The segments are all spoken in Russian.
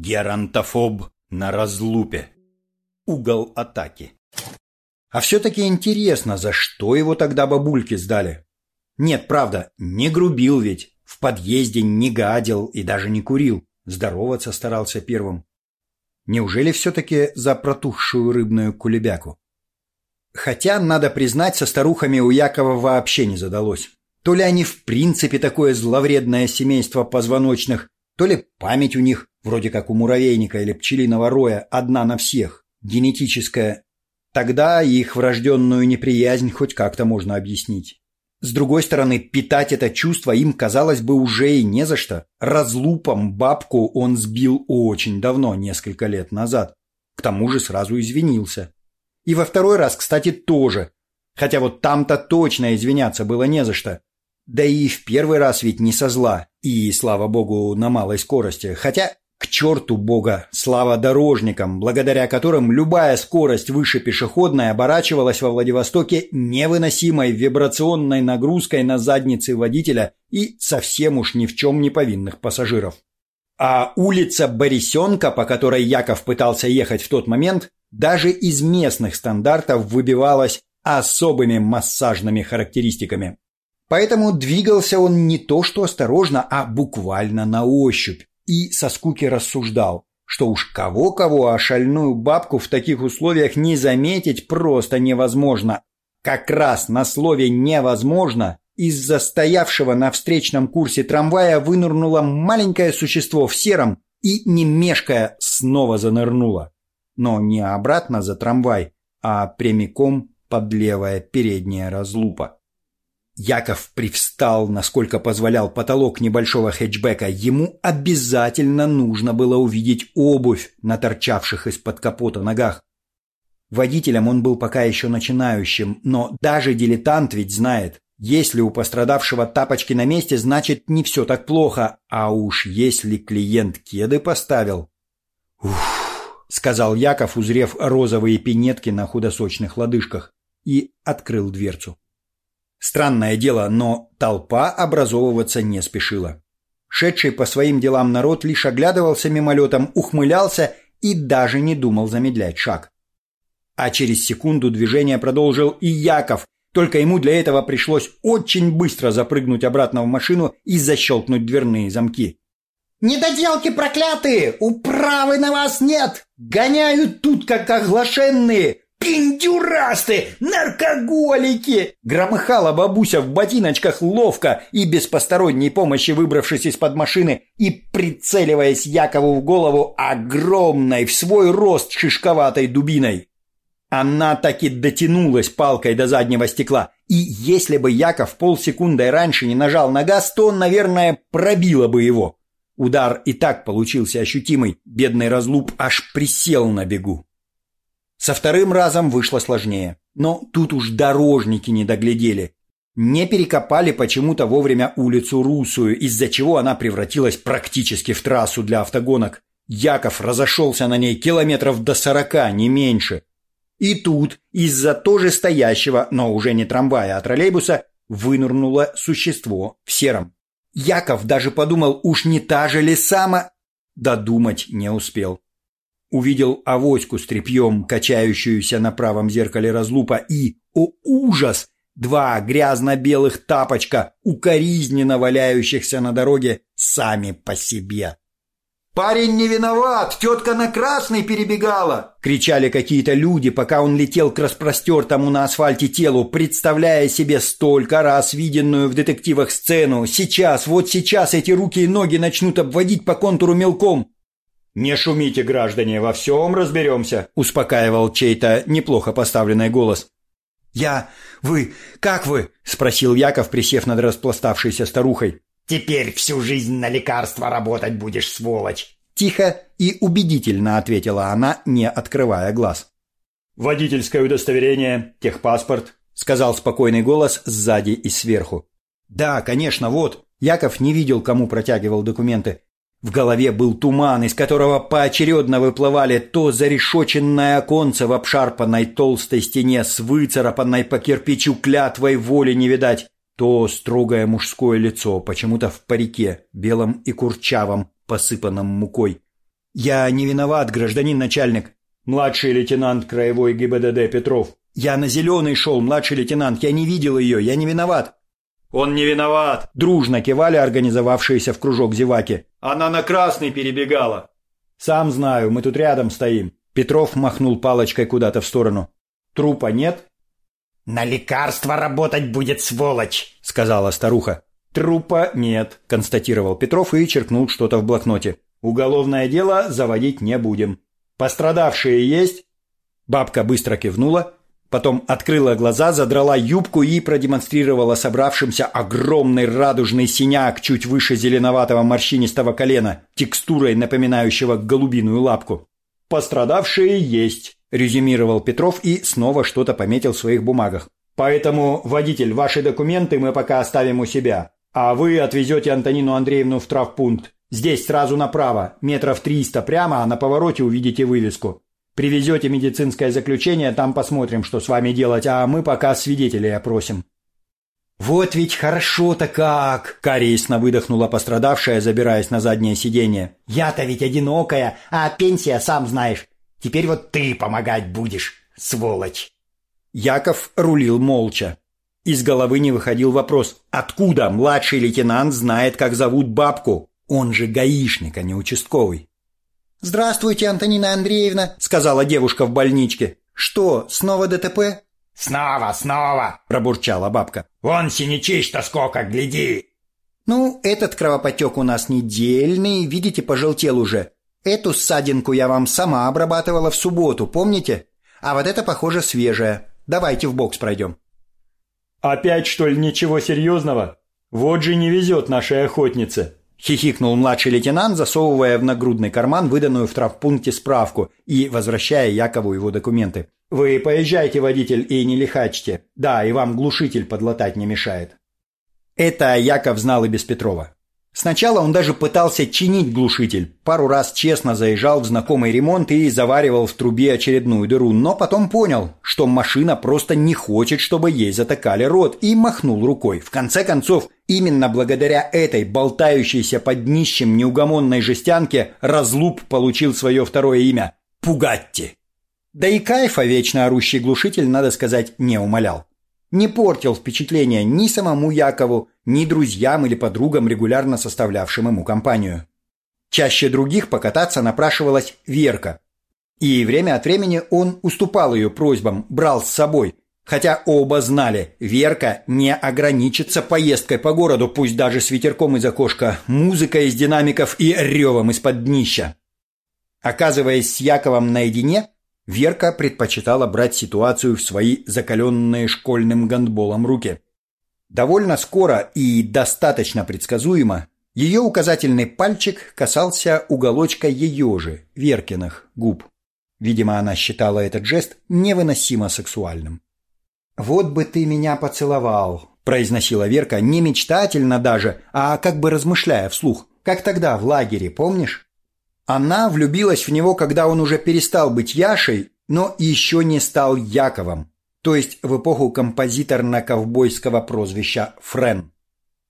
Геронтофоб на разлупе. Угол атаки. А все-таки интересно, за что его тогда бабульки сдали? Нет, правда, не грубил ведь, в подъезде не гадил и даже не курил. Здороваться старался первым. Неужели все-таки за протухшую рыбную кулебяку? Хотя, надо признать, со старухами у Якова вообще не задалось. То ли они в принципе такое зловредное семейство позвоночных, то ли память у них, вроде как у муравейника или пчелиного роя, одна на всех, генетическая. Тогда их врожденную неприязнь хоть как-то можно объяснить. С другой стороны, питать это чувство им, казалось бы, уже и не за что. Разлупом бабку он сбил очень давно, несколько лет назад. К тому же сразу извинился. И во второй раз, кстати, тоже. Хотя вот там-то точно извиняться было не за что. Да и в первый раз ведь не со зла, и, слава богу, на малой скорости. Хотя, к черту бога, слава дорожникам, благодаря которым любая скорость выше пешеходной оборачивалась во Владивостоке невыносимой вибрационной нагрузкой на задницы водителя и совсем уж ни в чем не повинных пассажиров. А улица Борисенка, по которой Яков пытался ехать в тот момент, даже из местных стандартов выбивалась особыми массажными характеристиками. Поэтому двигался он не то что осторожно, а буквально на ощупь. И со скуки рассуждал, что уж кого-кого, а шальную бабку в таких условиях не заметить просто невозможно. Как раз на слове «невозможно» из застоявшего на встречном курсе трамвая вынырнуло маленькое существо в сером и, не мешкая, снова занырнуло. Но не обратно за трамвай, а прямиком под левая передняя разлупа. Яков привстал, насколько позволял потолок небольшого хэтчбека. Ему обязательно нужно было увидеть обувь на торчавших из-под капота ногах. Водителем он был пока еще начинающим, но даже дилетант ведь знает, если у пострадавшего тапочки на месте, значит не все так плохо, а уж если клиент кеды поставил... «Ух», — сказал Яков, узрев розовые пинетки на худосочных лодыжках, и открыл дверцу. Странное дело, но толпа образовываться не спешила. Шедший по своим делам народ лишь оглядывался мимолетом, ухмылялся и даже не думал замедлять шаг. А через секунду движение продолжил и Яков, только ему для этого пришлось очень быстро запрыгнуть обратно в машину и защелкнуть дверные замки. «Недоделки проклятые! Управы на вас нет! Гоняют тут, как оглашенные! «Пиндюрасты! Наркоголики!» Громыхала бабуся в ботиночках ловко и без посторонней помощи выбравшись из-под машины и прицеливаясь Якову в голову огромной в свой рост шишковатой дубиной. Она таки дотянулась палкой до заднего стекла, и если бы Яков полсекунды раньше не нажал на газ, то он, наверное, пробило бы его. Удар и так получился ощутимый, бедный разлуп аж присел на бегу. Со вторым разом вышло сложнее. Но тут уж дорожники не доглядели. Не перекопали почему-то вовремя улицу Русую, из-за чего она превратилась практически в трассу для автогонок. Яков разошелся на ней километров до сорока, не меньше. И тут, из-за тоже стоящего, но уже не трамвая, а троллейбуса, вынырнуло существо в сером. Яков даже подумал, уж не та же ли сама... Додумать не успел увидел авоську с тряпьем, качающуюся на правом зеркале разлупа, и, о ужас, два грязно-белых тапочка, укоризненно валяющихся на дороге сами по себе. «Парень не виноват! Тетка на красный перебегала!» — кричали какие-то люди, пока он летел к распростертому на асфальте телу, представляя себе столько раз виденную в детективах сцену. Сейчас, вот сейчас эти руки и ноги начнут обводить по контуру мелком. «Не шумите, граждане, во всем разберемся», – успокаивал чей-то неплохо поставленный голос. «Я... Вы... Как вы?» – спросил Яков, присев над распластавшейся старухой. «Теперь всю жизнь на лекарства работать будешь, сволочь!» Тихо и убедительно ответила она, не открывая глаз. «Водительское удостоверение, техпаспорт», – сказал спокойный голос сзади и сверху. «Да, конечно, вот». Яков не видел, кому протягивал документы. В голове был туман, из которого поочередно выплывали то зарешоченное оконце в обшарпанной толстой стене с выцарапанной по кирпичу клятвой воли не видать, то строгое мужское лицо, почему-то в парике, белом и курчавом, посыпанном мукой. «Я не виноват, гражданин начальник». «Младший лейтенант краевой ГИБДД Петров». «Я на зеленый шел, младший лейтенант. Я не видел ее, я не виноват». «Он не виноват!» Дружно кивали организовавшиеся в кружок зеваки. «Она на красный перебегала!» «Сам знаю, мы тут рядом стоим». Петров махнул палочкой куда-то в сторону. «Трупа нет?» «На лекарство работать будет, сволочь!» — сказала старуха. «Трупа нет», — констатировал Петров и черкнул что-то в блокноте. «Уголовное дело заводить не будем. Пострадавшие есть?» Бабка быстро кивнула, потом открыла глаза, задрала юбку и продемонстрировала собравшимся огромный радужный синяк чуть выше зеленоватого морщинистого колена, текстурой напоминающего голубиную лапку. «Пострадавшие есть», — резюмировал Петров и снова что-то пометил в своих бумагах. «Поэтому, водитель, ваши документы мы пока оставим у себя. А вы отвезете Антонину Андреевну в травпункт. Здесь сразу направо, метров триста прямо, а на повороте увидите вывеску. Привезете медицинское заключение, там посмотрим, что с вами делать, а мы пока свидетелей опросим». «Вот ведь хорошо-то как!» – кариесно выдохнула пострадавшая, забираясь на заднее сиденье. «Я-то ведь одинокая, а пенсия, сам знаешь. Теперь вот ты помогать будешь, сволочь!» Яков рулил молча. Из головы не выходил вопрос, откуда младший лейтенант знает, как зовут бабку? Он же гаишник, а не участковый. «Здравствуйте, Антонина Андреевна», — сказала девушка в больничке. «Что, снова ДТП?» «Снова, снова!» — пробурчала бабка. «Вон синячей-то сколько, гляди!» «Ну, этот кровопотек у нас недельный, видите, пожелтел уже. Эту ссадинку я вам сама обрабатывала в субботу, помните? А вот это, похоже, свежая. Давайте в бокс пройдем». «Опять, что ли, ничего серьезного? Вот же не везет нашей охотнице!» — хихикнул младший лейтенант, засовывая в нагрудный карман выданную в травпункте справку и возвращая Якову его документы. «Вы поезжайте, водитель, и не лихачьте. Да, и вам глушитель подлатать не мешает». Это Яков знал и без Петрова. Сначала он даже пытался чинить глушитель, пару раз честно заезжал в знакомый ремонт и заваривал в трубе очередную дыру, но потом понял, что машина просто не хочет, чтобы ей затыкали рот, и махнул рукой. В конце концов, именно благодаря этой болтающейся под днищем неугомонной жестянке разлуп получил свое второе имя – Пугатти. Да и кайфа вечно орущий глушитель, надо сказать, не умолял не портил впечатления ни самому Якову, ни друзьям или подругам, регулярно составлявшим ему компанию. Чаще других покататься напрашивалась Верка. И время от времени он уступал ее просьбам, брал с собой, хотя оба знали, Верка не ограничится поездкой по городу, пусть даже с ветерком из окошка, музыкой из динамиков и ревом из-под днища. Оказываясь с Яковом наедине, Верка предпочитала брать ситуацию в свои закаленные школьным гандболом руки. Довольно скоро и достаточно предсказуемо ее указательный пальчик касался уголочка ее же, Веркиных, губ. Видимо, она считала этот жест невыносимо сексуальным. «Вот бы ты меня поцеловал», – произносила Верка не мечтательно даже, а как бы размышляя вслух, как тогда в лагере, помнишь? Она влюбилась в него, когда он уже перестал быть Яшей, но еще не стал Яковом, то есть в эпоху композиторно-ковбойского прозвища Френ.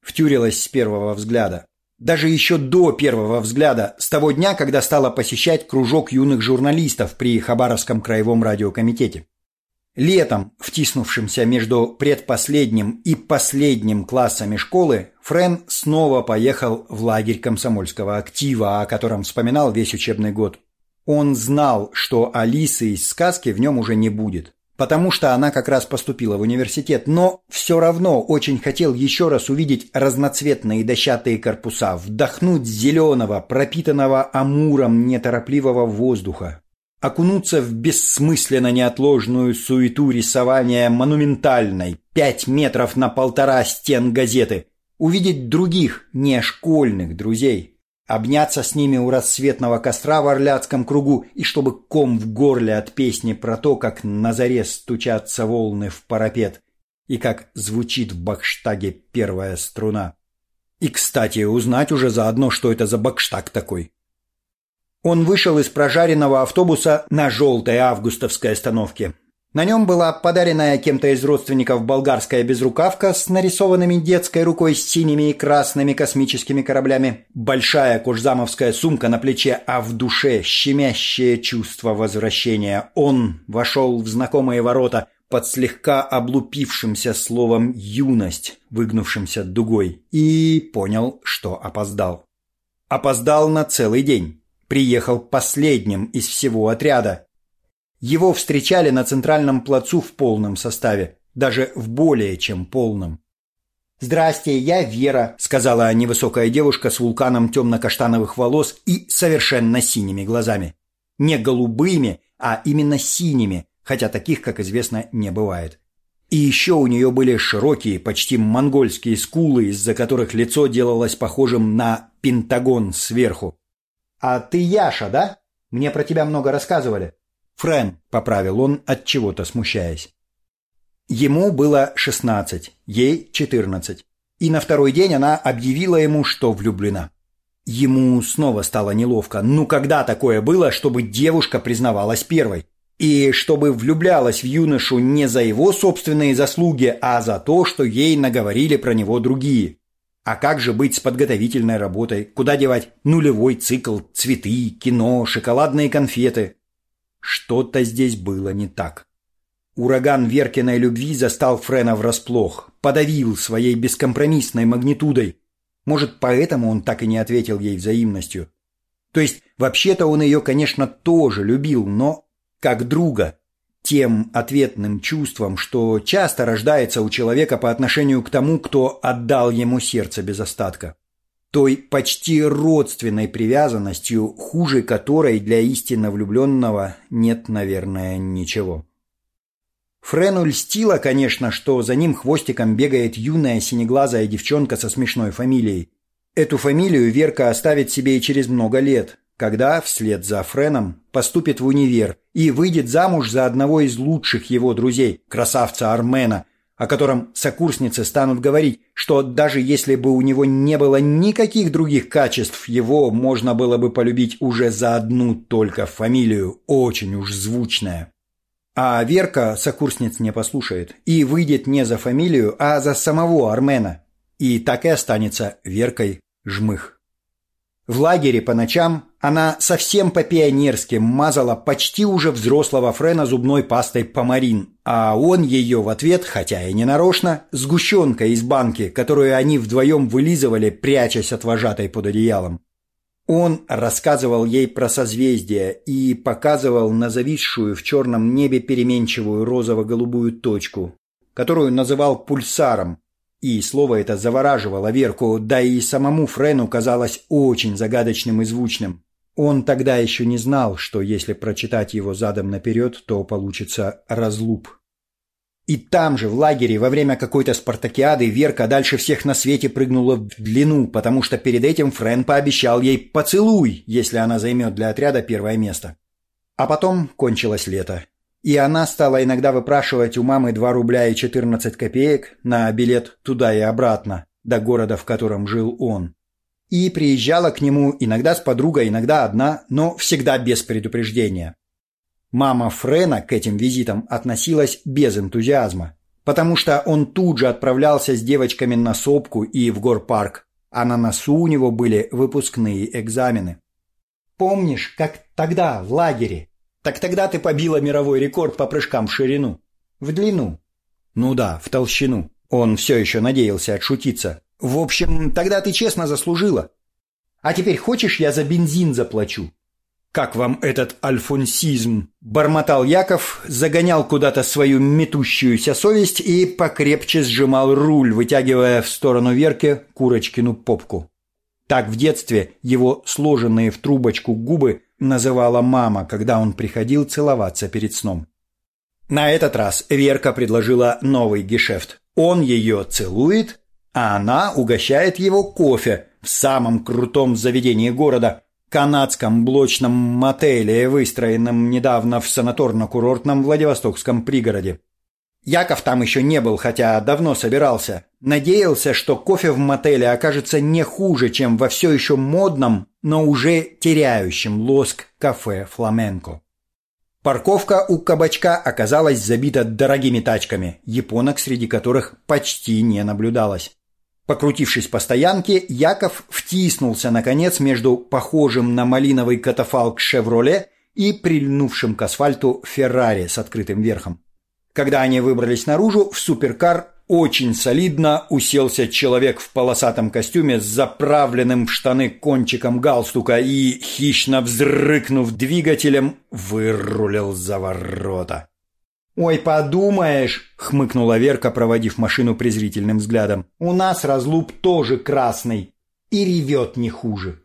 Втюрилась с первого взгляда. Даже еще до первого взгляда, с того дня, когда стала посещать кружок юных журналистов при Хабаровском краевом радиокомитете. Летом, втиснувшимся между предпоследним и последним классами школы, Френ снова поехал в лагерь комсомольского актива, о котором вспоминал весь учебный год. Он знал, что Алисы из сказки в нем уже не будет, потому что она как раз поступила в университет, но все равно очень хотел еще раз увидеть разноцветные дощатые корпуса, вдохнуть зеленого, пропитанного амуром неторопливого воздуха, окунуться в бессмысленно неотложную суету рисования монументальной, пять метров на полтора стен газеты, увидеть других, не школьных друзей, обняться с ними у рассветного костра в Орляцком кругу и чтобы ком в горле от песни про то, как на заре стучатся волны в парапет и как звучит в Бакштаге первая струна. И, кстати, узнать уже заодно, что это за Бакштаг такой. Он вышел из прожаренного автобуса на желтой августовской остановке. На нем была подаренная кем-то из родственников болгарская безрукавка с нарисованными детской рукой с синими и красными космическими кораблями, большая кожзамовская сумка на плече, а в душе щемящее чувство возвращения. Он вошел в знакомые ворота под слегка облупившимся словом «юность», выгнувшимся дугой, и понял, что опоздал. Опоздал на целый день. Приехал последним из всего отряда, его встречали на центральном плацу в полном составе, даже в более чем полном. «Здрасте, я Вера», — сказала невысокая девушка с вулканом темно-каштановых волос и совершенно синими глазами. Не голубыми, а именно синими, хотя таких, как известно, не бывает. И еще у нее были широкие, почти монгольские скулы, из-за которых лицо делалось похожим на пентагон сверху. «А ты Яша, да? Мне про тебя много рассказывали». Френ, поправил он, от чего-то смущаясь. Ему было шестнадцать, ей четырнадцать, и на второй день она объявила ему, что влюблена. Ему снова стало неловко. Ну когда такое было, чтобы девушка признавалась первой? И чтобы влюблялась в юношу не за его собственные заслуги, а за то, что ей наговорили про него другие. А как же быть с подготовительной работой? Куда девать нулевой цикл, цветы, кино, шоколадные конфеты? Что-то здесь было не так. Ураган Веркиной любви застал Френа врасплох, подавил своей бескомпромиссной магнитудой. Может, поэтому он так и не ответил ей взаимностью. То есть, вообще-то он ее, конечно, тоже любил, но как друга, тем ответным чувством, что часто рождается у человека по отношению к тому, кто отдал ему сердце без остатка той почти родственной привязанностью, хуже которой для истинно влюбленного нет, наверное, ничего. Френу льстило, конечно, что за ним хвостиком бегает юная синеглазая девчонка со смешной фамилией. Эту фамилию Верка оставит себе и через много лет, когда, вслед за Френом, поступит в универ и выйдет замуж за одного из лучших его друзей, красавца Армена, о котором сокурсницы станут говорить, что даже если бы у него не было никаких других качеств, его можно было бы полюбить уже за одну только фамилию, очень уж звучная. А Верка сокурсниц не послушает и выйдет не за фамилию, а за самого Армена. И так и останется Веркой Жмых. В лагере по ночам она совсем по-пионерски мазала почти уже взрослого Френа зубной пастой помарин, а он ее в ответ, хотя и не нарочно, сгущенкой из банки, которую они вдвоем вылизывали, прячась от вожатой под одеялом. Он рассказывал ей про созвездия и показывал на зависшую в черном небе переменчивую розово-голубую точку, которую называл пульсаром, и слово это завораживало Верку, да и самому Френу казалось очень загадочным и звучным. Он тогда еще не знал, что если прочитать его задом наперед, то получится разлуп. И там же, в лагере, во время какой-то спартакиады, Верка дальше всех на свете прыгнула в длину, потому что перед этим Френ пообещал ей поцелуй, если она займет для отряда первое место. А потом кончилось лето, и она стала иногда выпрашивать у мамы 2 рубля и 14 копеек на билет туда и обратно, до города, в котором жил он. И приезжала к нему иногда с подругой, иногда одна, но всегда без предупреждения. Мама Френа к этим визитам относилась без энтузиазма, потому что он тут же отправлялся с девочками на сопку и в горпарк, а на носу у него были выпускные экзамены. «Помнишь, как тогда в лагере так тогда ты побила мировой рекорд по прыжкам в ширину. В длину. Ну да, в толщину. Он все еще надеялся отшутиться. В общем, тогда ты честно заслужила. А теперь хочешь, я за бензин заплачу? Как вам этот альфонсизм? Бормотал Яков, загонял куда-то свою метущуюся совесть и покрепче сжимал руль, вытягивая в сторону Верки Курочкину попку. Так в детстве его сложенные в трубочку губы называла мама, когда он приходил целоваться перед сном. На этот раз Верка предложила новый гешефт. Он ее целует, а она угощает его кофе в самом крутом заведении города, канадском блочном мотеле, выстроенном недавно в санаторно-курортном Владивостокском пригороде. Яков там еще не был, хотя давно собирался. Надеялся, что кофе в мотеле окажется не хуже, чем во все еще модном, но уже теряющем лоск кафе «Фламенко». Парковка у кабачка оказалась забита дорогими тачками, японок среди которых почти не наблюдалось. Покрутившись по стоянке, Яков втиснулся, наконец, между похожим на малиновый катафалк «Шевроле» и прильнувшим к асфальту «Феррари» с открытым верхом. Когда они выбрались наружу, в суперкар очень солидно уселся человек в полосатом костюме с заправленным в штаны кончиком галстука и, хищно взрыкнув двигателем, вырулил за ворота. «Ой, подумаешь!» — хмыкнула Верка, проводив машину презрительным взглядом. «У нас разлуп тоже красный и ревет не хуже».